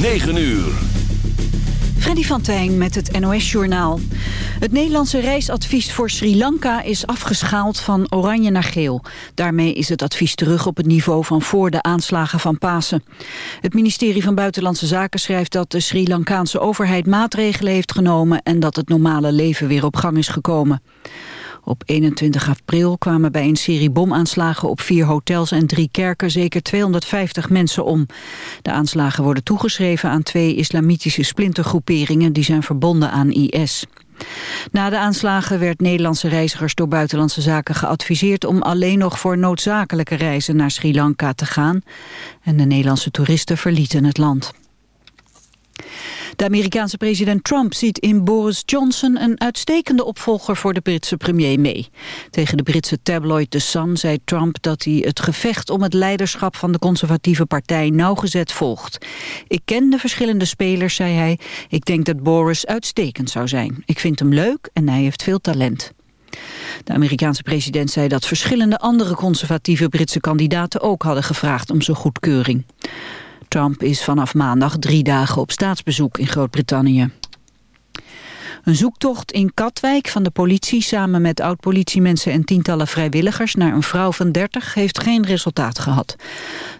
9 uur. Freddy van Tijn met het NOS-journaal. Het Nederlandse reisadvies voor Sri Lanka is afgeschaald van oranje naar geel. Daarmee is het advies terug op het niveau van voor de aanslagen van Pasen. Het ministerie van Buitenlandse Zaken schrijft dat de Sri Lankaanse overheid maatregelen heeft genomen... en dat het normale leven weer op gang is gekomen. Op 21 april kwamen bij een serie bomaanslagen op vier hotels en drie kerken zeker 250 mensen om. De aanslagen worden toegeschreven aan twee islamitische splintergroeperingen die zijn verbonden aan IS. Na de aanslagen werd Nederlandse reizigers door Buitenlandse Zaken geadviseerd om alleen nog voor noodzakelijke reizen naar Sri Lanka te gaan. En de Nederlandse toeristen verlieten het land. De Amerikaanse president Trump ziet in Boris Johnson een uitstekende opvolger voor de Britse premier May. Tegen de Britse tabloid The Sun zei Trump dat hij het gevecht om het leiderschap van de conservatieve partij nauwgezet volgt. Ik ken de verschillende spelers, zei hij. Ik denk dat Boris uitstekend zou zijn. Ik vind hem leuk en hij heeft veel talent. De Amerikaanse president zei dat verschillende andere conservatieve Britse kandidaten ook hadden gevraagd om zijn goedkeuring. Trump is vanaf maandag drie dagen op staatsbezoek in Groot-Brittannië. Een zoektocht in Katwijk van de politie samen met oud-politiemensen en tientallen vrijwilligers naar een vrouw van 30 heeft geen resultaat gehad.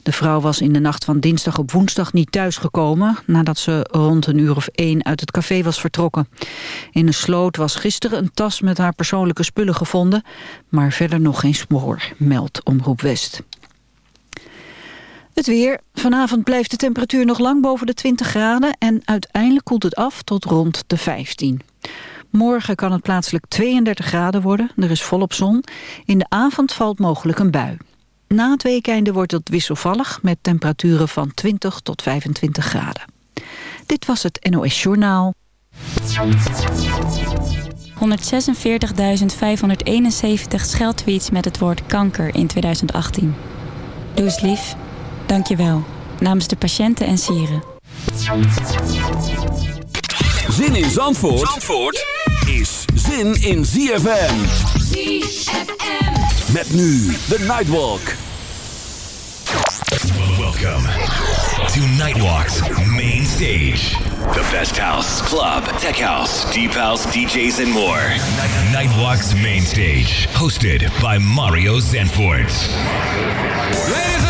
De vrouw was in de nacht van dinsdag op woensdag niet thuisgekomen nadat ze rond een uur of één uit het café was vertrokken. In een sloot was gisteren een tas met haar persoonlijke spullen gevonden, maar verder nog geen spoor, meldt Omroep West. Het weer. Vanavond blijft de temperatuur nog lang boven de 20 graden... en uiteindelijk koelt het af tot rond de 15. Morgen kan het plaatselijk 32 graden worden. Er is volop zon. In de avond valt mogelijk een bui. Na het weekende wordt het wisselvallig... met temperaturen van 20 tot 25 graden. Dit was het NOS Journaal. 146.571 scheldtweets met het woord kanker in 2018. Doe eens lief. Dankjewel. Namens de patiënten en sieren. Zin in Zandvoort, Zandvoort is zin in ZFM. ZFM. Met nu de Nightwalk. Welcome to Nightwalk's main stage. The best house, club, tech house, deep house, DJs and more. Nightwalk's main stage, hosted by Mario Zanfort. Ladies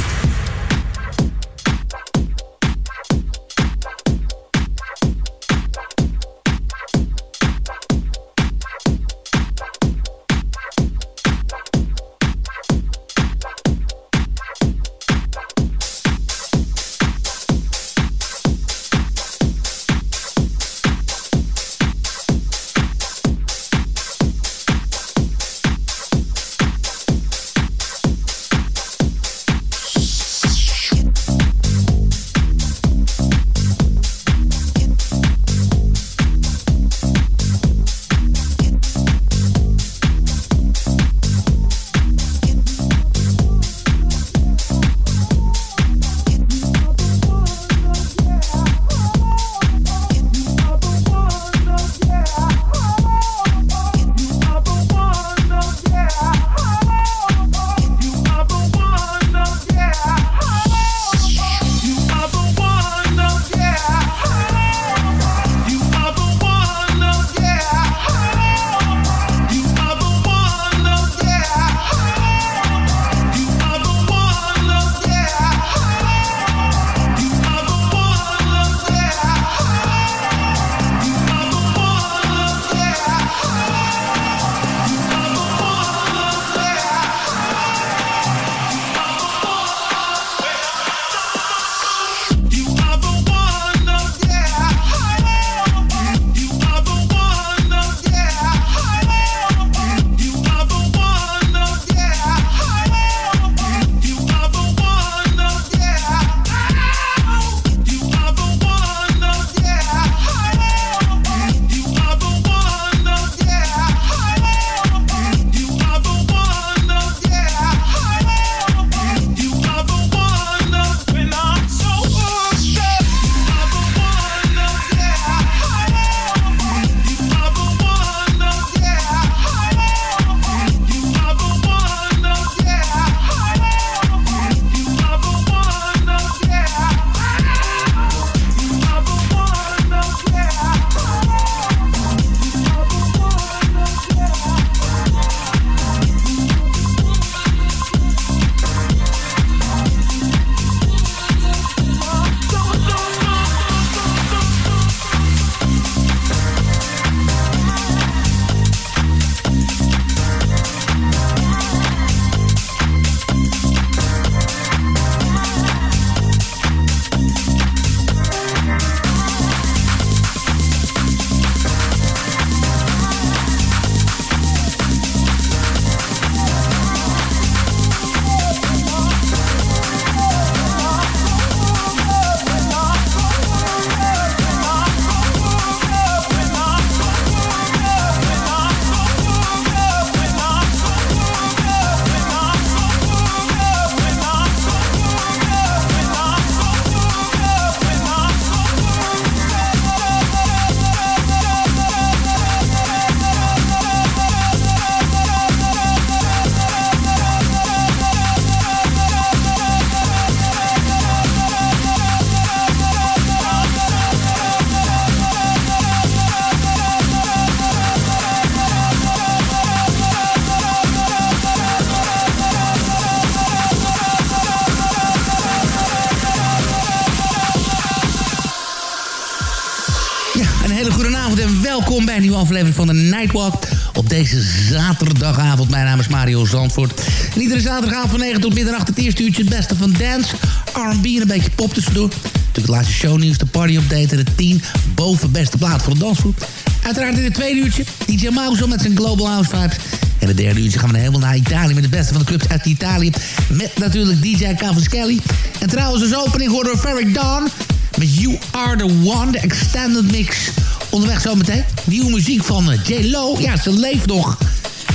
Hele goede avond en welkom bij een nieuwe aflevering van de Nightwalk. Op deze zaterdagavond. Mijn naam is Mario Zandvoort. En iedere zaterdagavond van 9 tot middernacht het eerste uurtje het beste van dance, R&B en een beetje pop tussendoor. Natuurlijk het laatste shownieuws, de party update en de 10 boven beste plaat voor de dansgroep. Uiteraard in het tweede uurtje DJ Mouse met zijn Global House Vibes. En het derde uurtje gaan we helemaal naar Italië met de beste van de clubs uit Italië. Met natuurlijk DJ Cavaschelli. En trouwens als opening hoorden we Ferric Dawn met You Are The One, de extended mix. Onderweg zometeen. Nieuwe muziek van eh, J-Lo. Ja, ze leeft nog.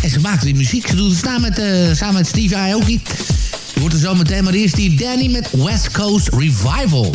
En ze maakt die muziek. Ze doet het samen met, uh, samen met Steve Aoki. Hoort er zo meteen. Maar eerst die Danny met West Coast Revival.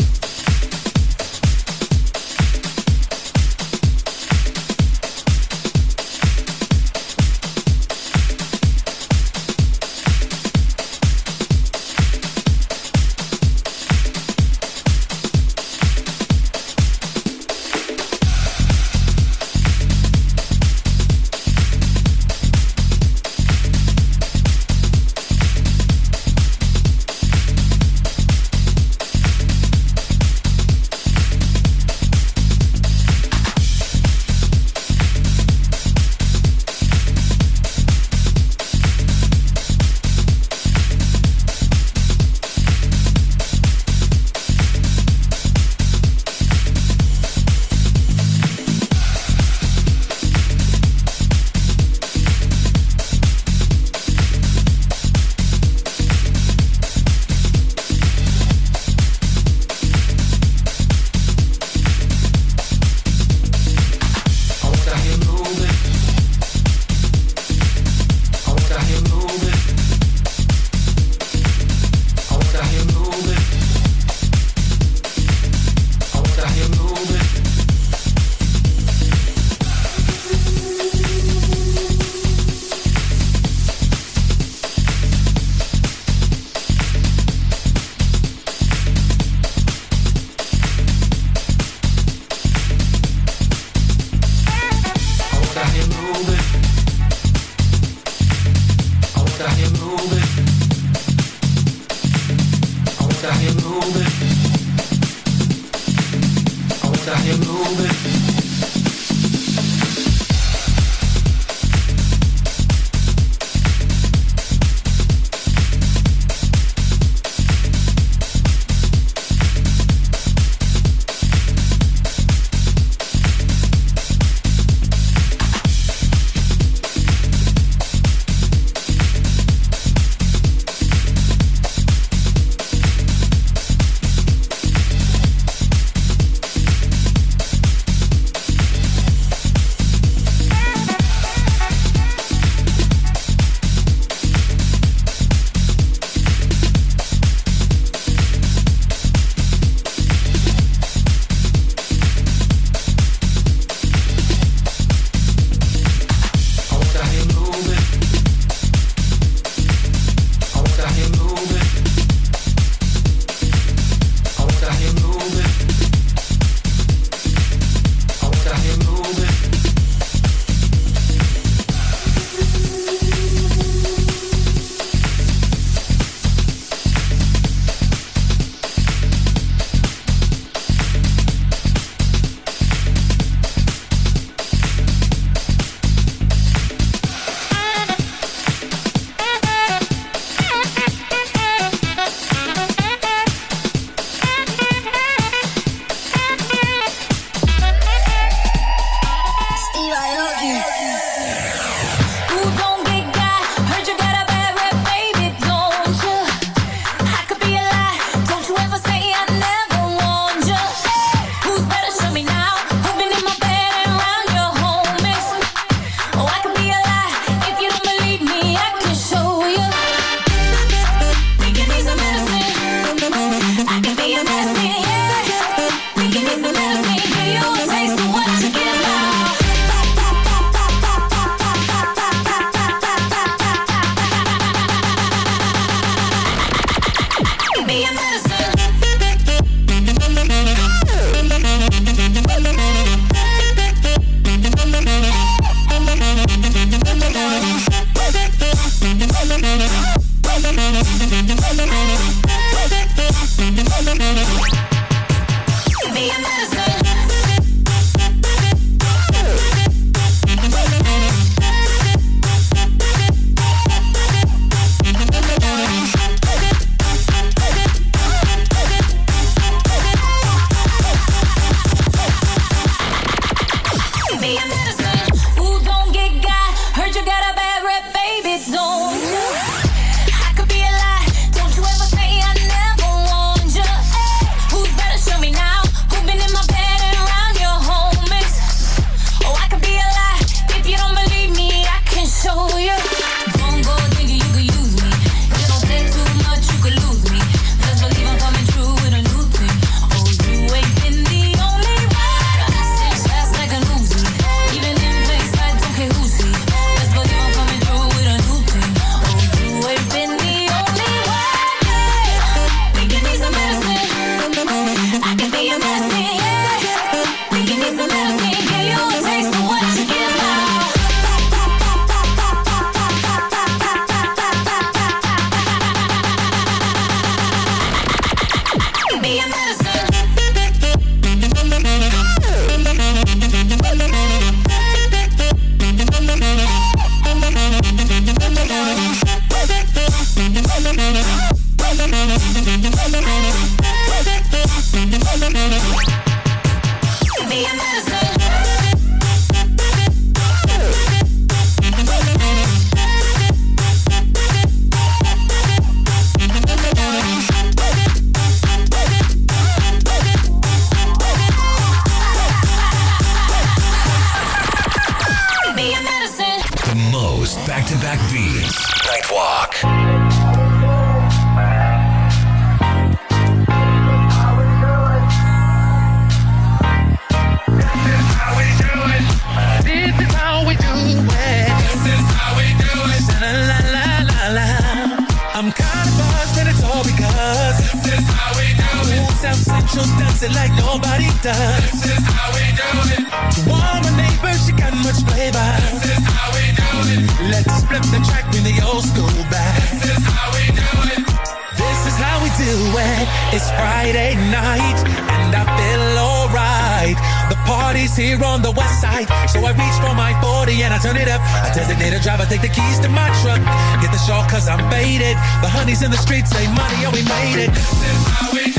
parties here on the west side. So I reach for my 40 and I turn it up. I designate a driver, take the keys to my truck. Hit the shawl cause I'm faded. The honeys in the streets say money, oh we made it.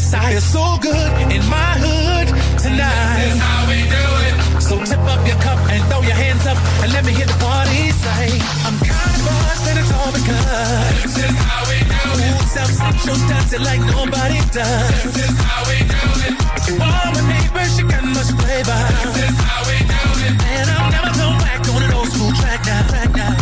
West side is so good in my hood tonight. This is how we do it. So tip up your cup and throw your hands up and let me hear the party say, I'm kind of buzzed and it's all because this is how we do it. Ooh, South Central does it like nobody does. This is how we do it. All my neighbors, she got much flavor. This is how we do it. And I'll never go back on an old school track now. Track now,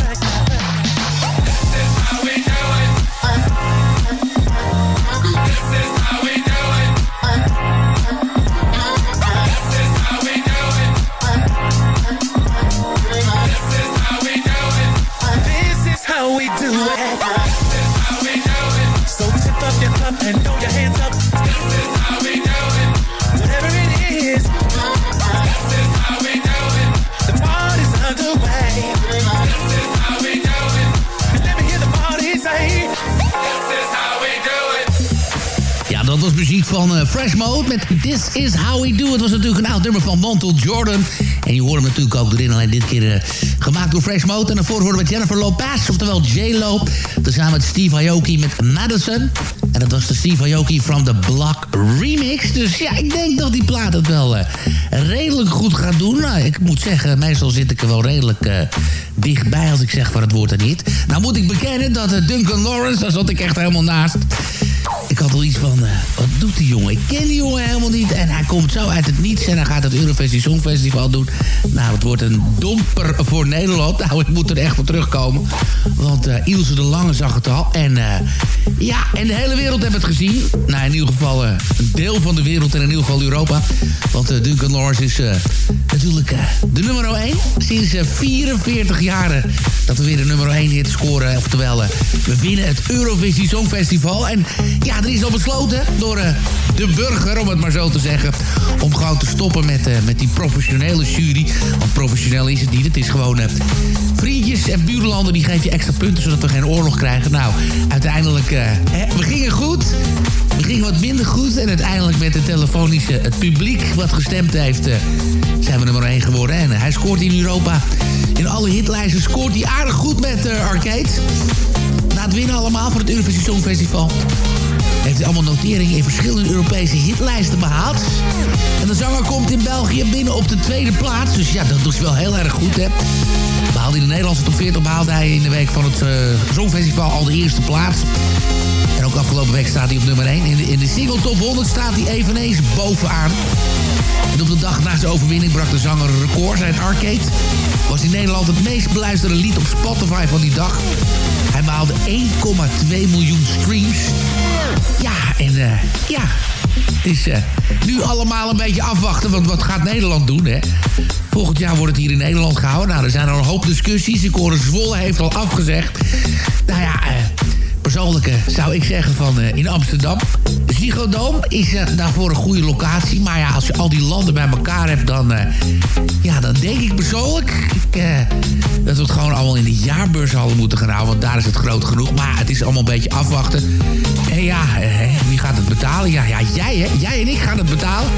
van uh, Fresh Mode met This Is How We Do. Het was natuurlijk een oud nummer van Montel Jordan. En je hoort hem natuurlijk ook erin, alleen dit keer uh, gemaakt door Fresh Mode. En daarvoor horen we Jennifer Lopez, oftewel J-Lo. Samen met Steve Aoki met Madison. En dat was de Steve Aoki from the Block remix. Dus ja, ik denk dat die plaat het wel uh, redelijk goed gaat doen. Nou, ik moet zeggen, meestal zit ik er wel redelijk dichtbij als ik zeg van het woord er niet. Nou moet ik bekennen dat Duncan Lawrence, daar zat ik echt helemaal naast ik had al iets van, uh, wat doet die jongen? Ik ken die jongen helemaal niet. En hij komt zo uit het niets en hij gaat het Eurovisie Songfestival doen. Nou, het wordt een domper voor Nederland. Nou, ik moet er echt voor terugkomen. Want uh, Ilse de Lange zag het al. En uh, ja, en de hele wereld heeft het gezien. Nou, in ieder geval een deel van de wereld en in ieder geval Europa. Want Duncan Lawrence is natuurlijk de nummer 1. Sinds 44 jaren dat we weer de nummer 1 hit scoren. Oftewel, we winnen het Eurovisie Songfestival. En ja, er is al besloten door uh, de burger, om het maar zo te zeggen... om gewoon te stoppen met, uh, met die professionele jury. Want professioneel is het niet. Het is gewoon uh, vriendjes en buurlanden die geven je extra punten... zodat we geen oorlog krijgen. Nou, uiteindelijk, hè, we gingen goed. We gingen wat minder goed. En uiteindelijk met de telefonische, het publiek wat gestemd heeft... zijn we nummer 1 geworden. En hij scoort in Europa. In alle hitlijsten scoort hij aardig goed met Arcade. Na het winnen allemaal van het Eurovisie Songfestival heeft hij allemaal noteringen in verschillende Europese hitlijsten behaald. En de zanger komt in België binnen op de tweede plaats. Dus ja, dat doet wel heel erg goed, hè. Behaalde in de Nederlandse top 40 behaalde hij in de week van het uh, al de eerste plaats. En ook afgelopen week staat hij op nummer 1. In in de single top 100 staat hij eveneens bovenaan. En op de dag na zijn overwinning brak de zanger een record. Zijn Arcade was in Nederland het meest beluisterde lied op Spotify van die dag. Hij behaalde 1,2 miljoen streams. Ja, en uh, ja, Het is uh, nu allemaal een beetje afwachten, want wat gaat Nederland doen, hè? Volgend jaar wordt het hier in Nederland gehouden. Nou, er zijn al een hoop discussies. Ik hoor Zwolle heeft al afgezegd. Nou ja, uh, persoonlijke zou ik zeggen van uh, in Amsterdam. Ziggo is uh, daarvoor een goede locatie. Maar ja, als je al die landen bij elkaar hebt, dan, uh, ja, dan denk ik persoonlijk ik, dat we het gewoon allemaal in de jaarbeurs hadden moeten gaan houden. Want daar is het groot genoeg. Maar het is allemaal een beetje afwachten. En ja, wie gaat het betalen? Ja, ja jij hè? Jij en ik gaan het betalen.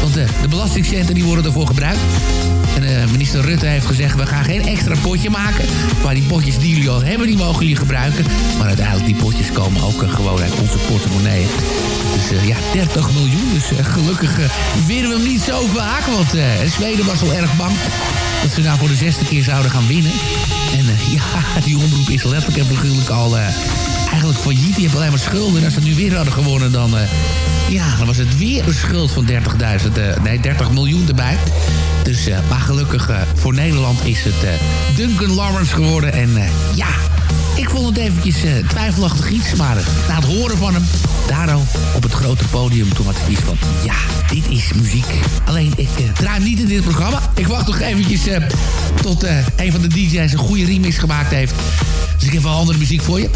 Want de belastingcenten die worden ervoor gebruikt. En minister Rutte heeft gezegd, we gaan geen extra potje maken. Maar die potjes die jullie al hebben, die mogen jullie gebruiken. Maar uiteindelijk, die potjes komen ook uh, gewoon uit onze portemonnee. Dus uh, ja, 30 miljoen. Dus gelukkig winnen we hem niet zo vaak. Want Zweden was al erg bang dat ze nou voor de zesde keer zouden gaan winnen. En ja, die omroep is letterlijk en figuurlijk al eigenlijk failliet. Die hebben alleen maar schulden. En als ze nu weer hadden gewonnen, dan... ja, dan was het weer een schuld van 30.000, nee, 30 miljoen erbij. Dus, uh, maar gelukkig uh, voor Nederland is het uh, Duncan Lawrence geworden. En ja, ik vond het eventjes twijfelachtig iets. Maar na het horen van hem, daarom op het grote podium... toen had ik iets van, ja, dit is muziek. Alleen, ik draai hem niet in dit programma. Ik wacht nog eventjes tot een van de DJ's een goede remix gemaakt heeft. Dus ik heb wel andere muziek voor je.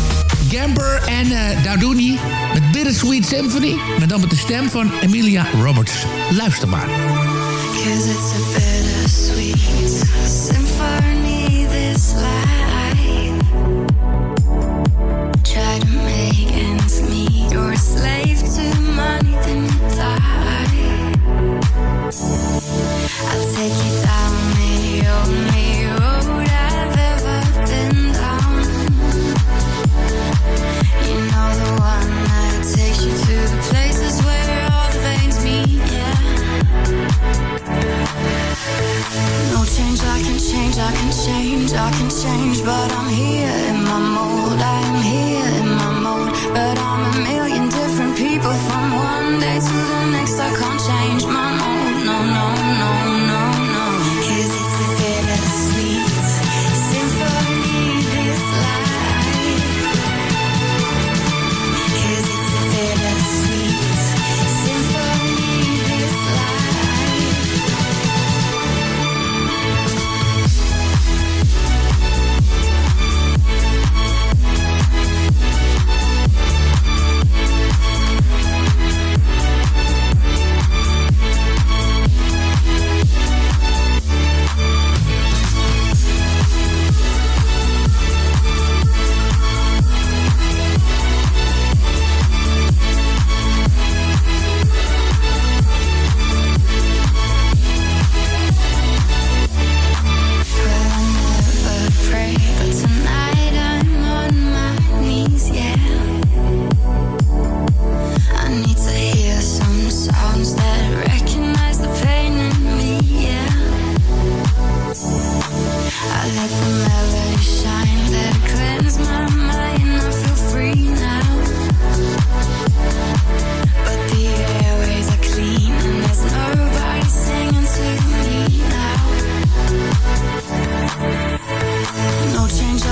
Gamber en uh, Darduni met Bittersweet Symphony. Maar dan met de stem van Emilia Roberts. Luister maar. It's a symphony, this life. Try to make ends meet. You're a slave to money,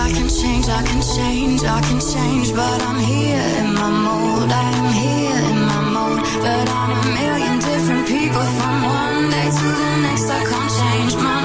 I can change, I can change, I can change, but I'm here in my mold. I am here in my mode, but I'm a million different people from one day to the next. I can't change my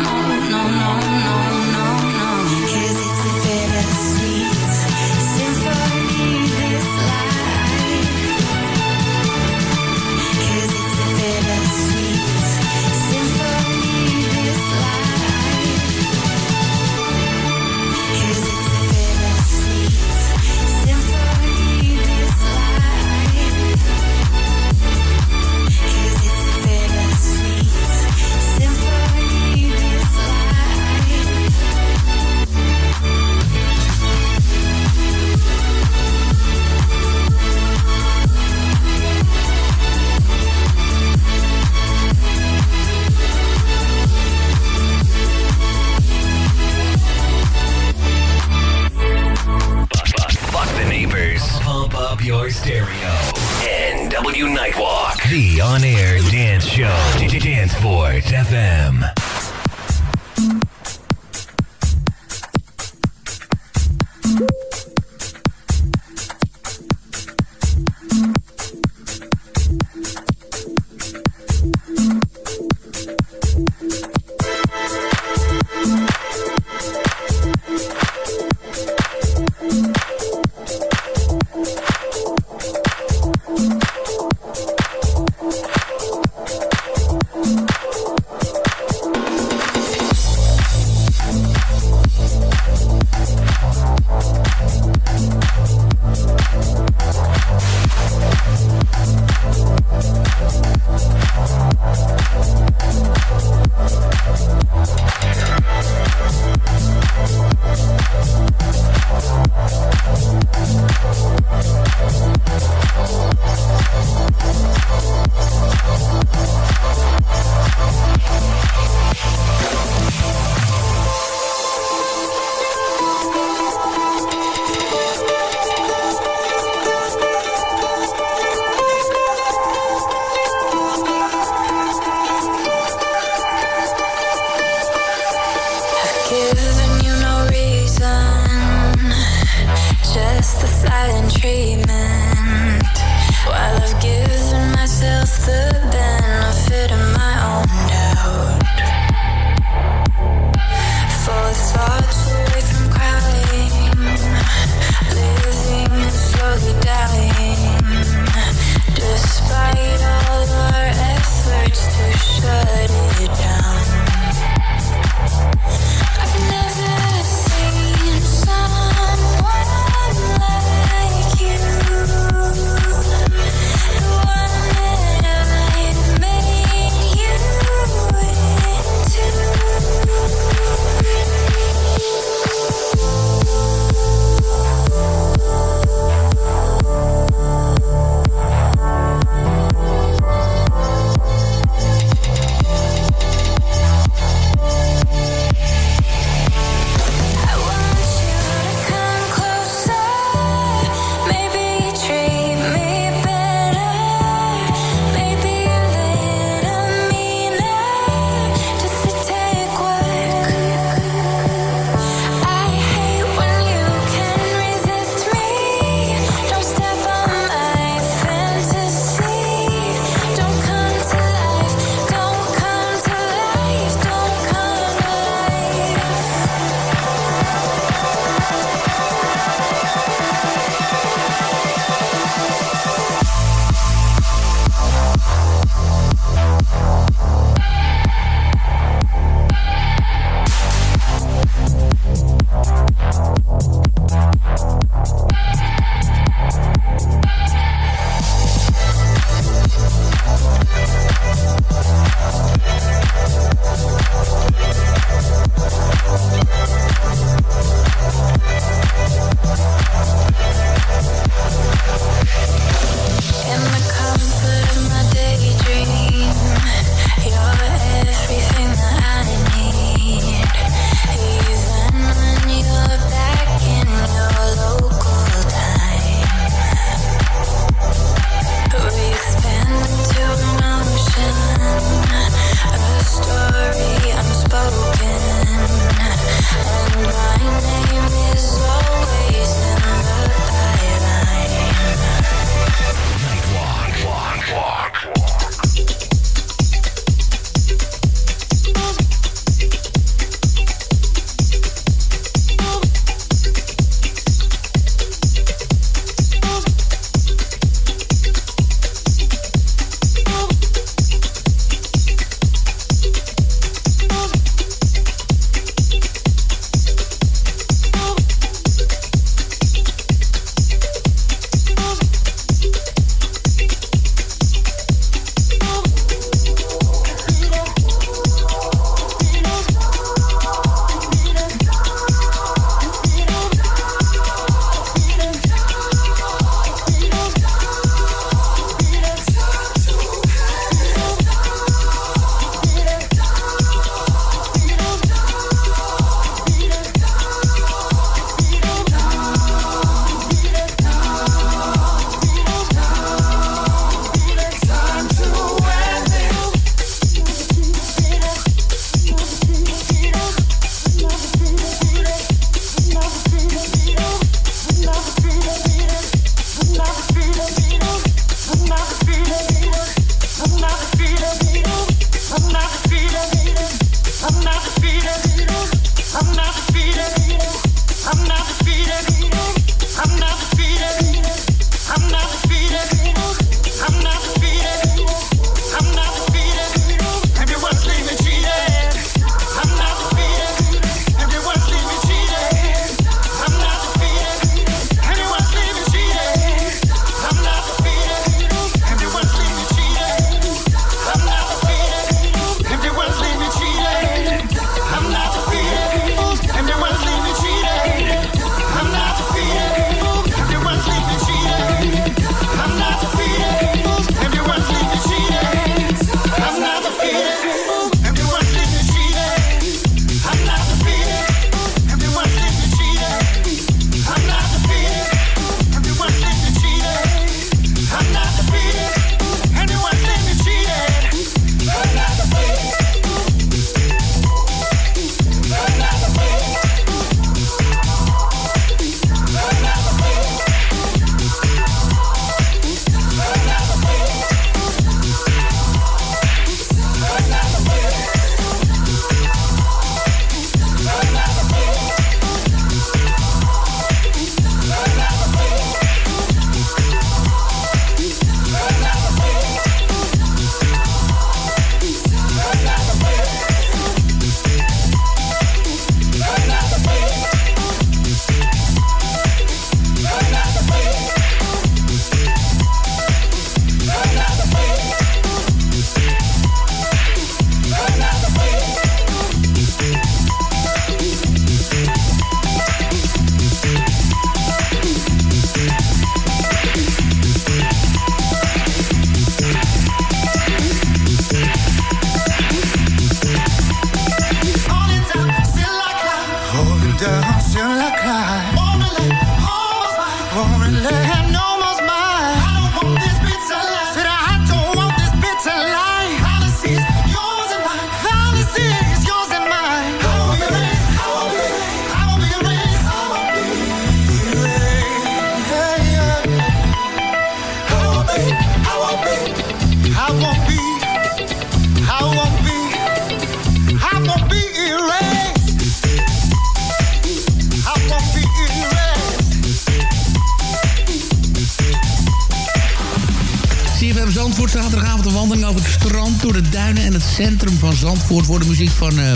Voor de muziek van uh,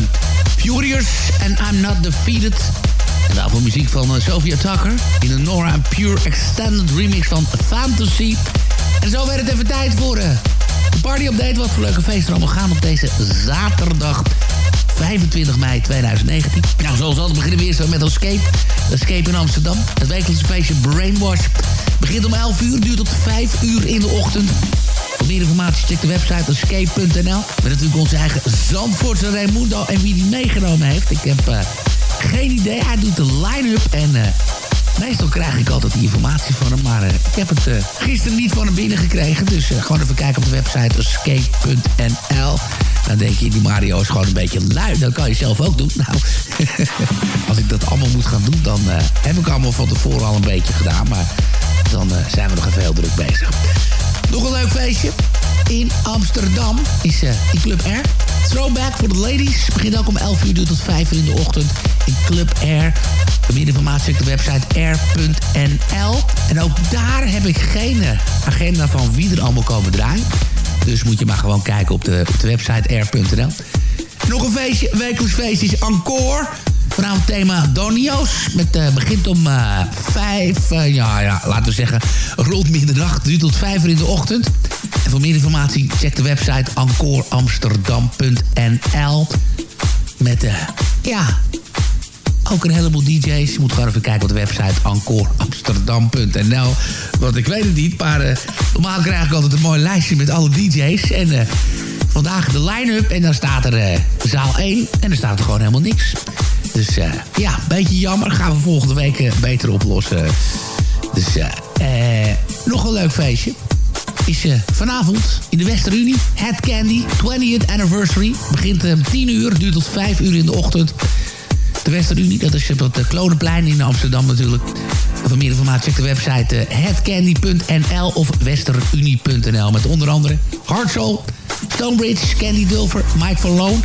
Furious en I'm Not Defeated. En daarvoor muziek van uh, Sophia Tucker. In een Nora Pure Extended remix van Fantasy. En zo werd het even tijd voor uh, de party update. Wat voor leuke feesten allemaal gaan op deze zaterdag. 25 mei 2019. Nou, zoals altijd beginnen we eerst met Escape. Escape in Amsterdam. Het wekelijkse feestje Brainwash begint om 11 uur, duurt tot 5 uur in de ochtend. Voor meer informatie check de website escape.nl. Met natuurlijk onze eigen Zandvoortse Raimundo en wie die meegenomen heeft. Ik heb uh, geen idee. Hij doet de line-up en... Uh, Meestal krijg ik altijd die informatie van hem, maar uh, ik heb het gisteren niet van hem binnengekregen. Dus gewoon even kijken op de website escape.nl. Dan denk je, die Mario is gewoon een beetje lui. Dat kan je zelf ook doen. Nou, als ik dat allemaal moet gaan doen, dan heb ik allemaal van tevoren al een beetje gedaan. Maar dan zijn we nog even heel druk bezig. Nog een leuk feestje. In Amsterdam is uh, in Club R. Throwback voor de ladies. Begint ook om 11 uur tot 5 uur in de ochtend in Club R. Voor meer informatie op de website r.nl. En ook daar heb ik geen agenda van wie er allemaal komen draaien. Dus moet je maar gewoon kijken op de, de website r.nl. Nog een feestje, wekelijks feestje is Encore. Vanavond thema Donio's. Met uh, begint om uh, vijf, uh, ja, ja, laten we zeggen, rond middernacht. Duurt tot vijf uur in de ochtend. En voor meer informatie check de website encoreamsterdam.nl. Met, ja, ook een heleboel DJ's. Je moet gewoon even kijken op de website encoreamsterdam.nl. Want ik weet het niet, maar normaal krijg ik altijd een mooi lijstje met alle DJ's. En vandaag de line-up en dan staat er zaal 1 en dan staat er gewoon helemaal niks. Dus uh, ja, een beetje jammer. Gaan we volgende week uh, beter oplossen. Dus uh, nog een leuk feestje. Is vanavond in de Westerunie. Head Candy, 20th anniversary. Begint om 10 uur, duurt tot 5 uur in de ochtend. De Westerunie, dat is op het Klonenplein in Amsterdam natuurlijk. Voor meer informatie check de website headcandy.nl of westerunie.nl. Met onder andere Hardsoul, Stonebridge, Candy Dulfer, Mike Malone,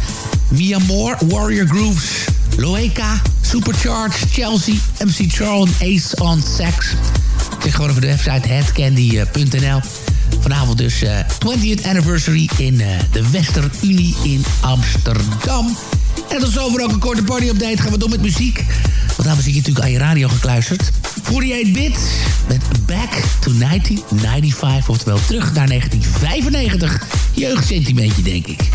Mia Moore, Warrior Grooves... Loeka, Supercharged, Chelsea, MC Charles Ace on Sex. Check gewoon over de website headcandy.nl. Vanavond dus uh, 20th anniversary in de Westerunie in Amsterdam. En tot zover ook een korte party-update. Gaan we door met muziek. Want daarvoor zit je natuurlijk aan je radio gekluisterd. 48-bit met Back to 1995. Oftewel terug naar 1995. Jeugdsentimentje, denk ik.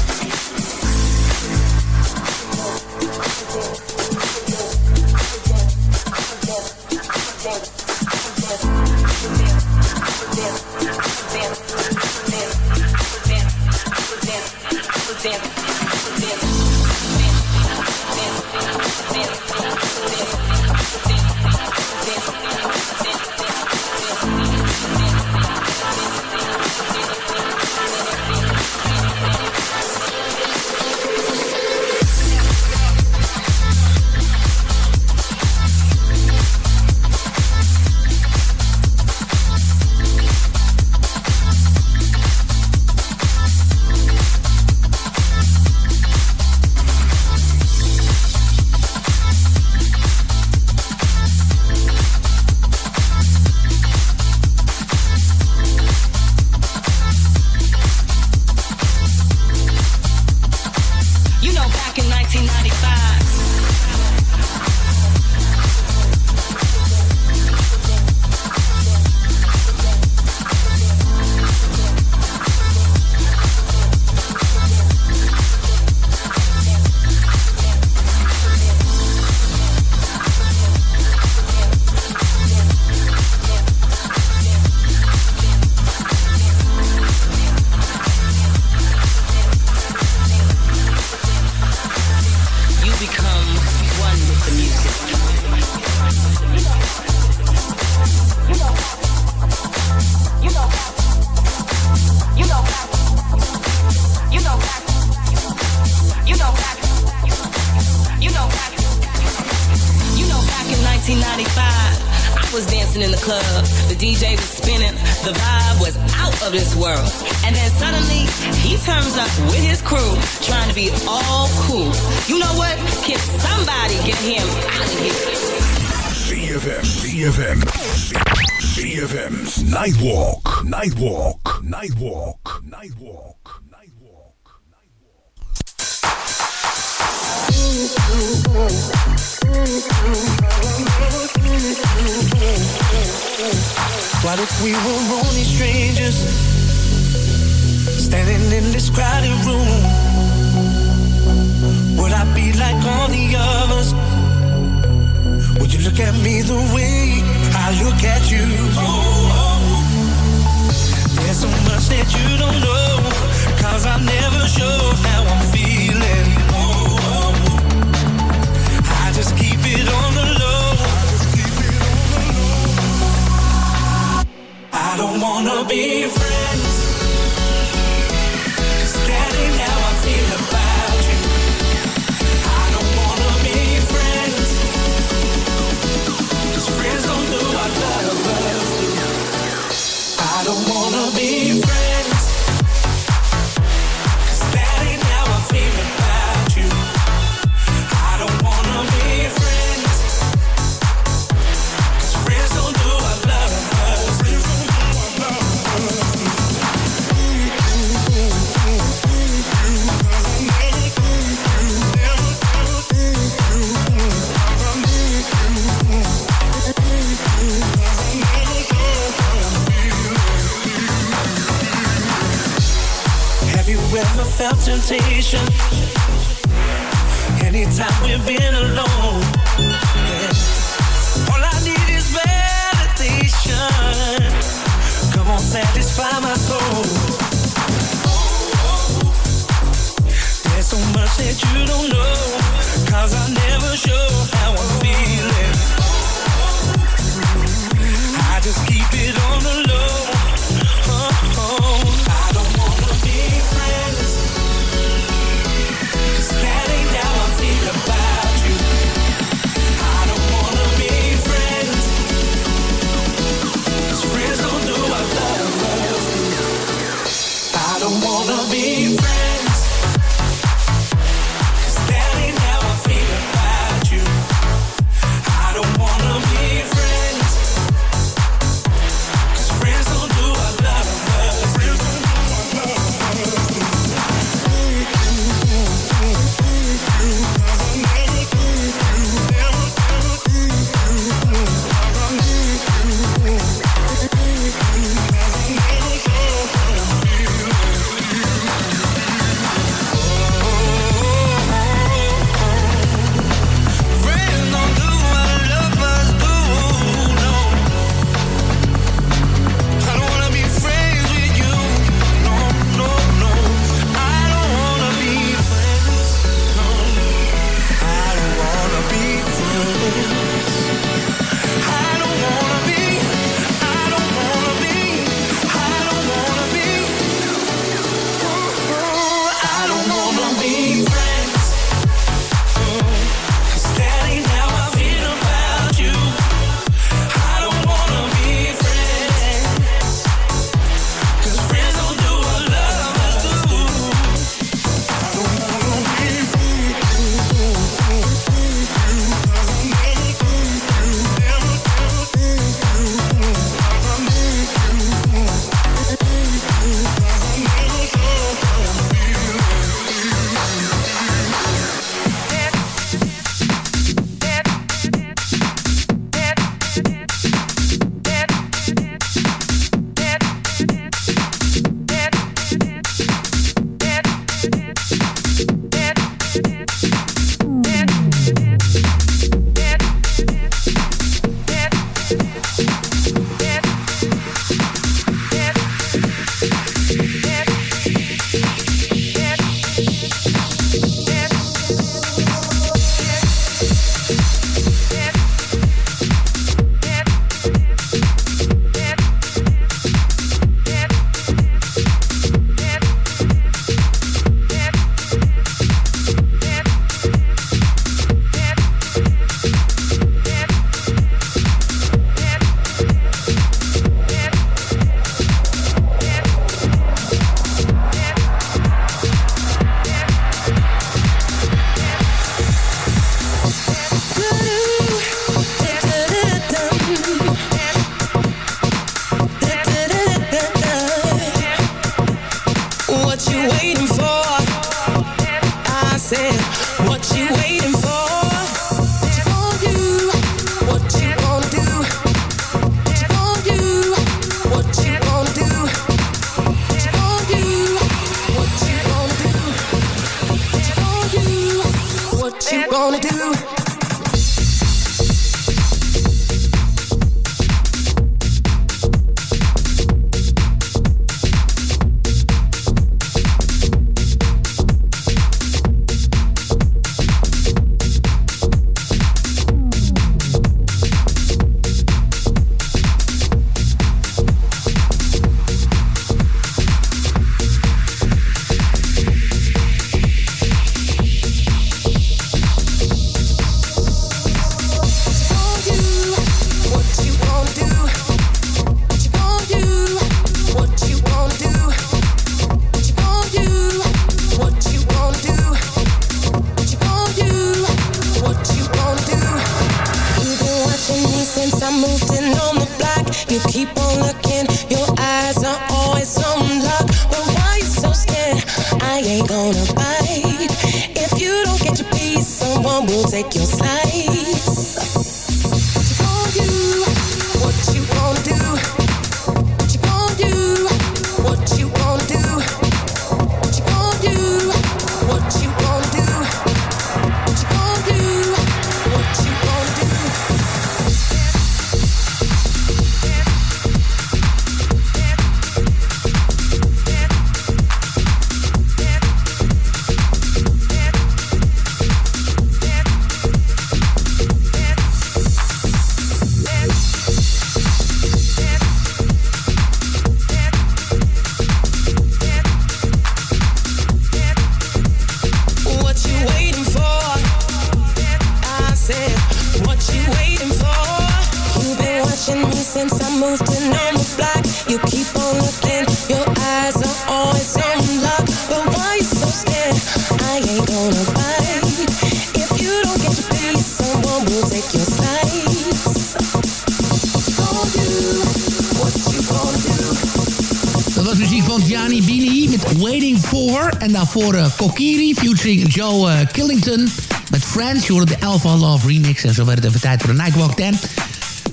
Voor uh, Kokiri featuring Joe uh, Killington met Friends. Je de Alpha Love remix en zo werd het even tijd voor de Nightwalk 10.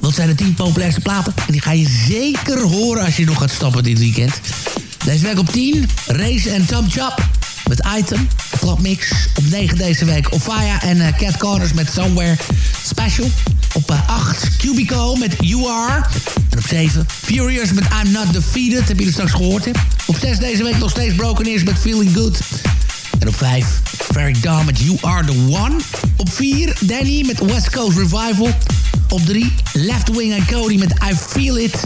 Dat zijn de 10 populairste platen en die ga je zeker horen als je nog gaat stappen dit weekend. Deze week op 10, Race en Tom Chop met Item, Mix. Op 9 deze week Ofaya en uh, Cat Corners met Somewhere Special. Op 8 Cubico met You Are. En op 7 Furious met I'm Not Defeated, heb je straks gehoord. Hè? Op 6 deze week nog steeds Broken Ears met Feeling Good. En op 5 Very Dawn met You Are The One. Op 4 Danny met West Coast Revival. Op 3 Left Wing en Cody met I Feel It.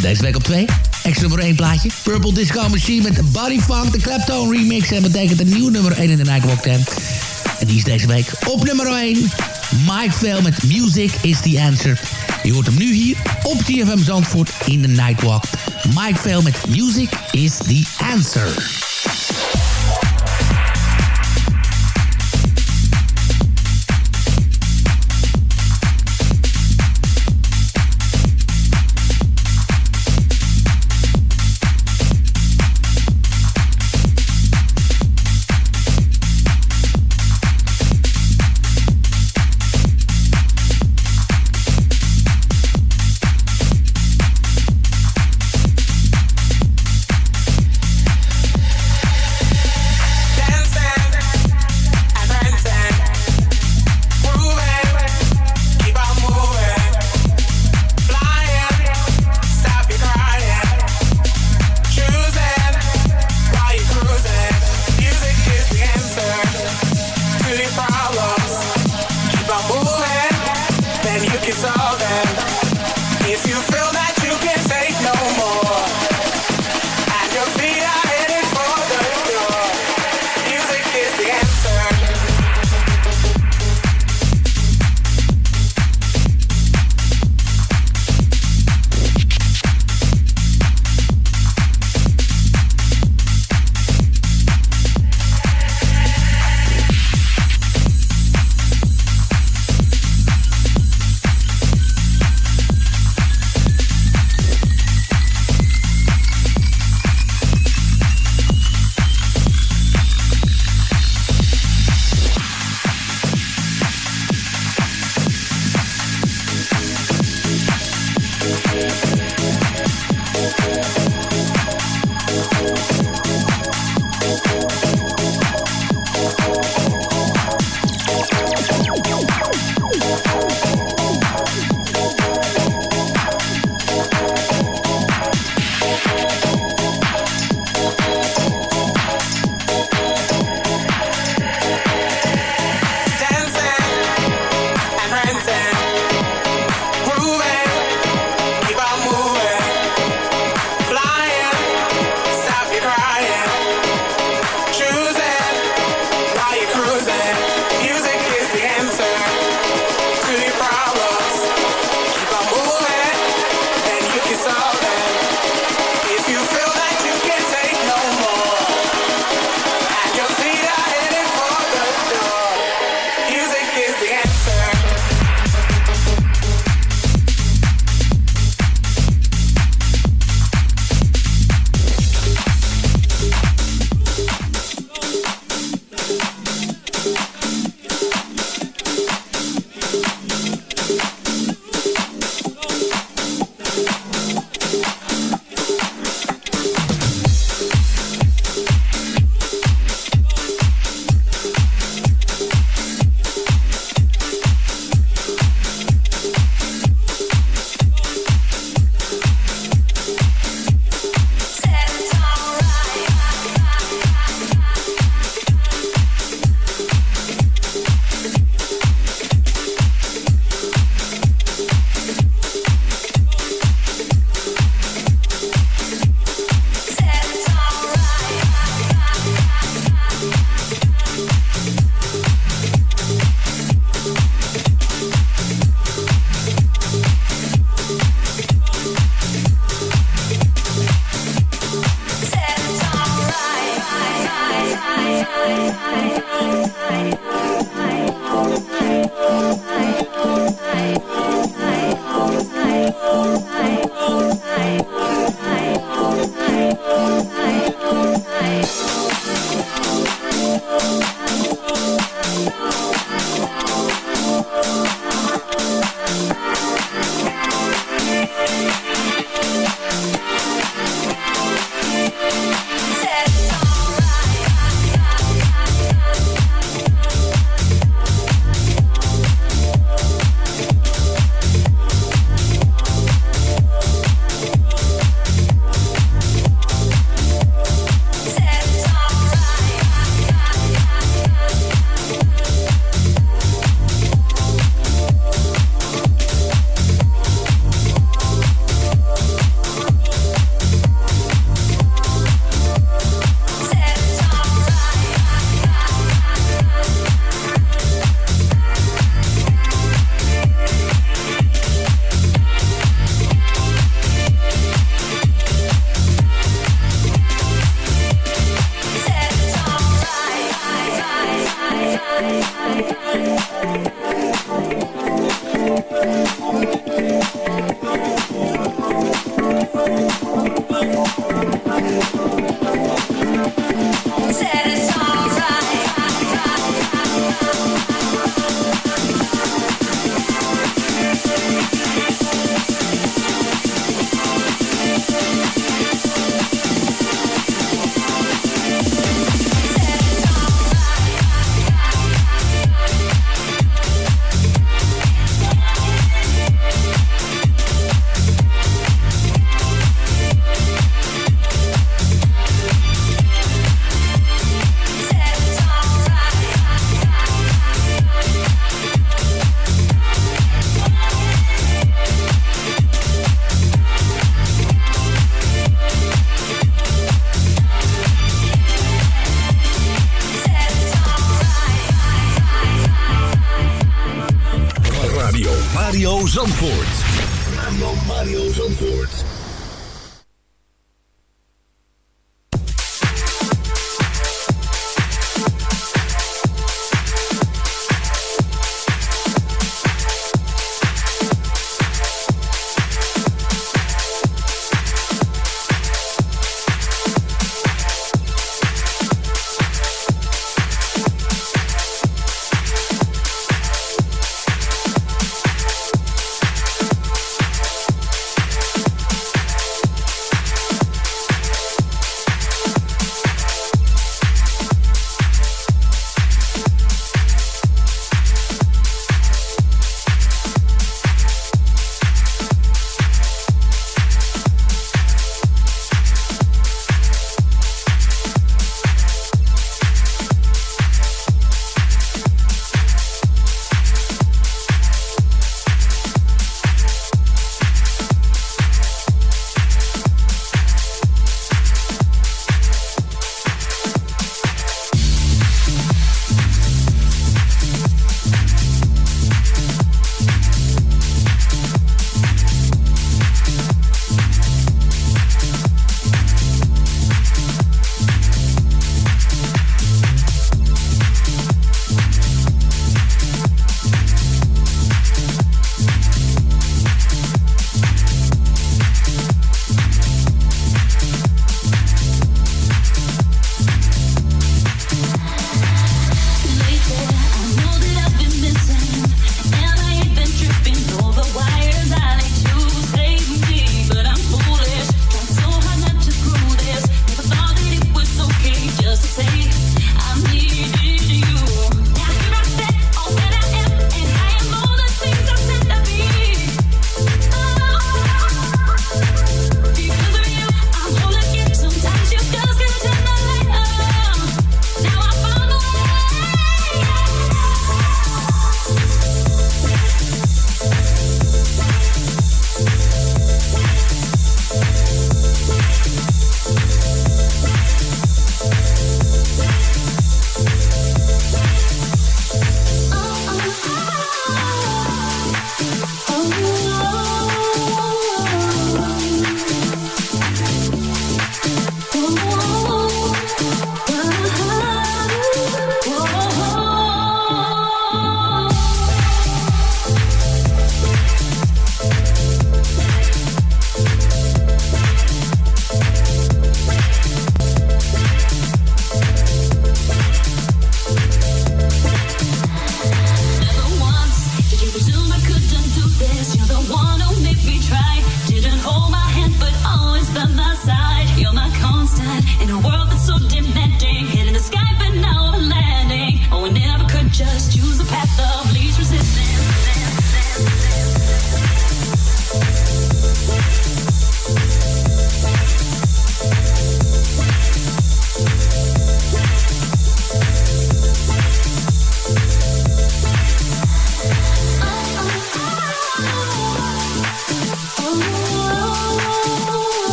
Deze week op 2 extra nummer 1 plaatje. Purple Disco Machine met Body Funk, de Claptone remix. En betekent een nieuw nummer 1 in de Nightwalk 10. En die is deze week op nummer 1. Mike Vale met Music is the Answer. Je hoort hem nu hier op TFM Zandvoort in de Nightwalk. Mike Vale Music is the Answer. Música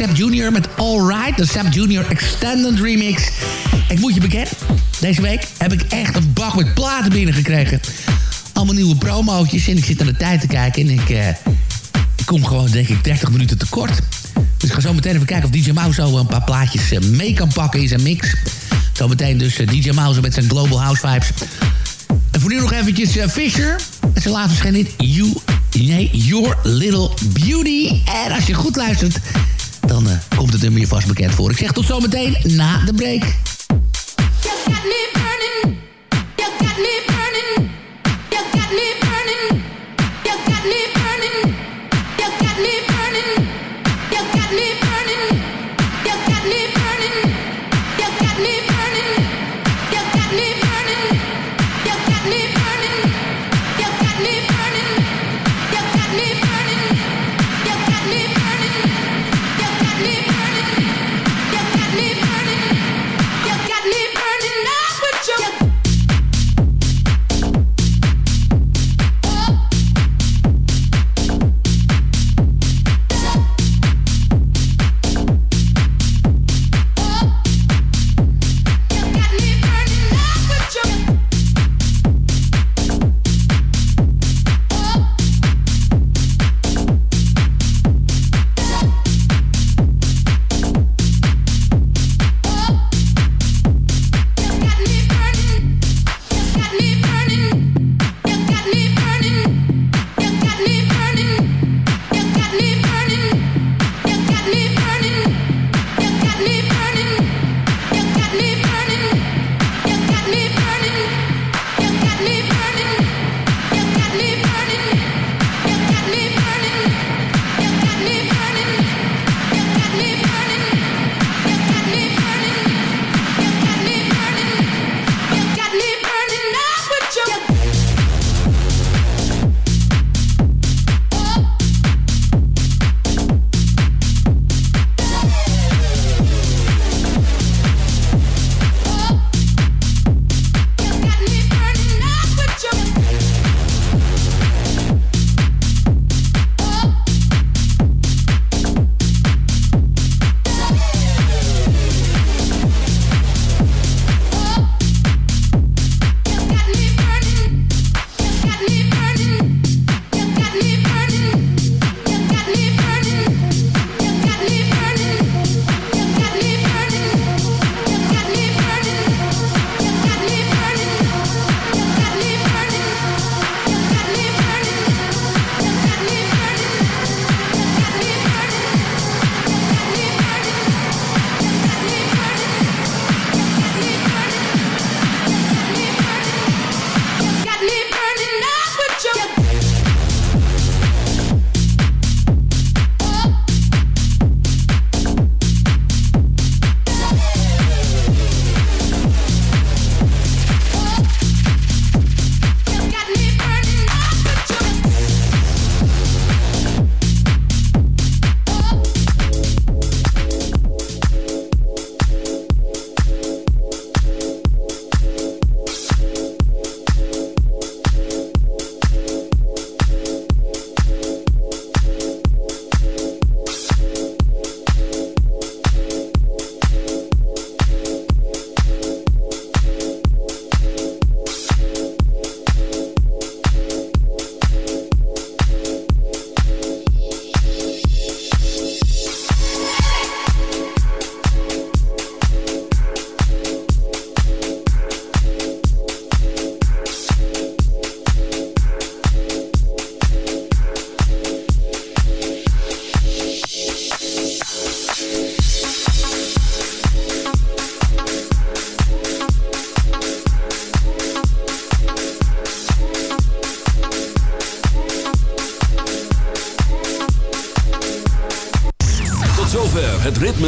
Sepp Jr. met Alright. De Sepp Jr. Extended Remix. Ik moet je bekennen, deze week heb ik echt een bak met platen binnengekregen. Allemaal nieuwe promootjes en ik zit aan de tijd te kijken. En ik, uh, ik kom gewoon, denk ik, 30 minuten tekort. Dus ik ga zo meteen even kijken of DJ Mouse zo een paar plaatjes uh, mee kan pakken in zijn mix. Zometeen dus DJ Mouse met zijn Global House Vibes. En voor nu nog eventjes Fisher. En zijn laatste verschijnen You Your Little Beauty. En als je goed luistert, uh, komt het nummer je vast bekend voor. Ik zeg tot zometeen na de break.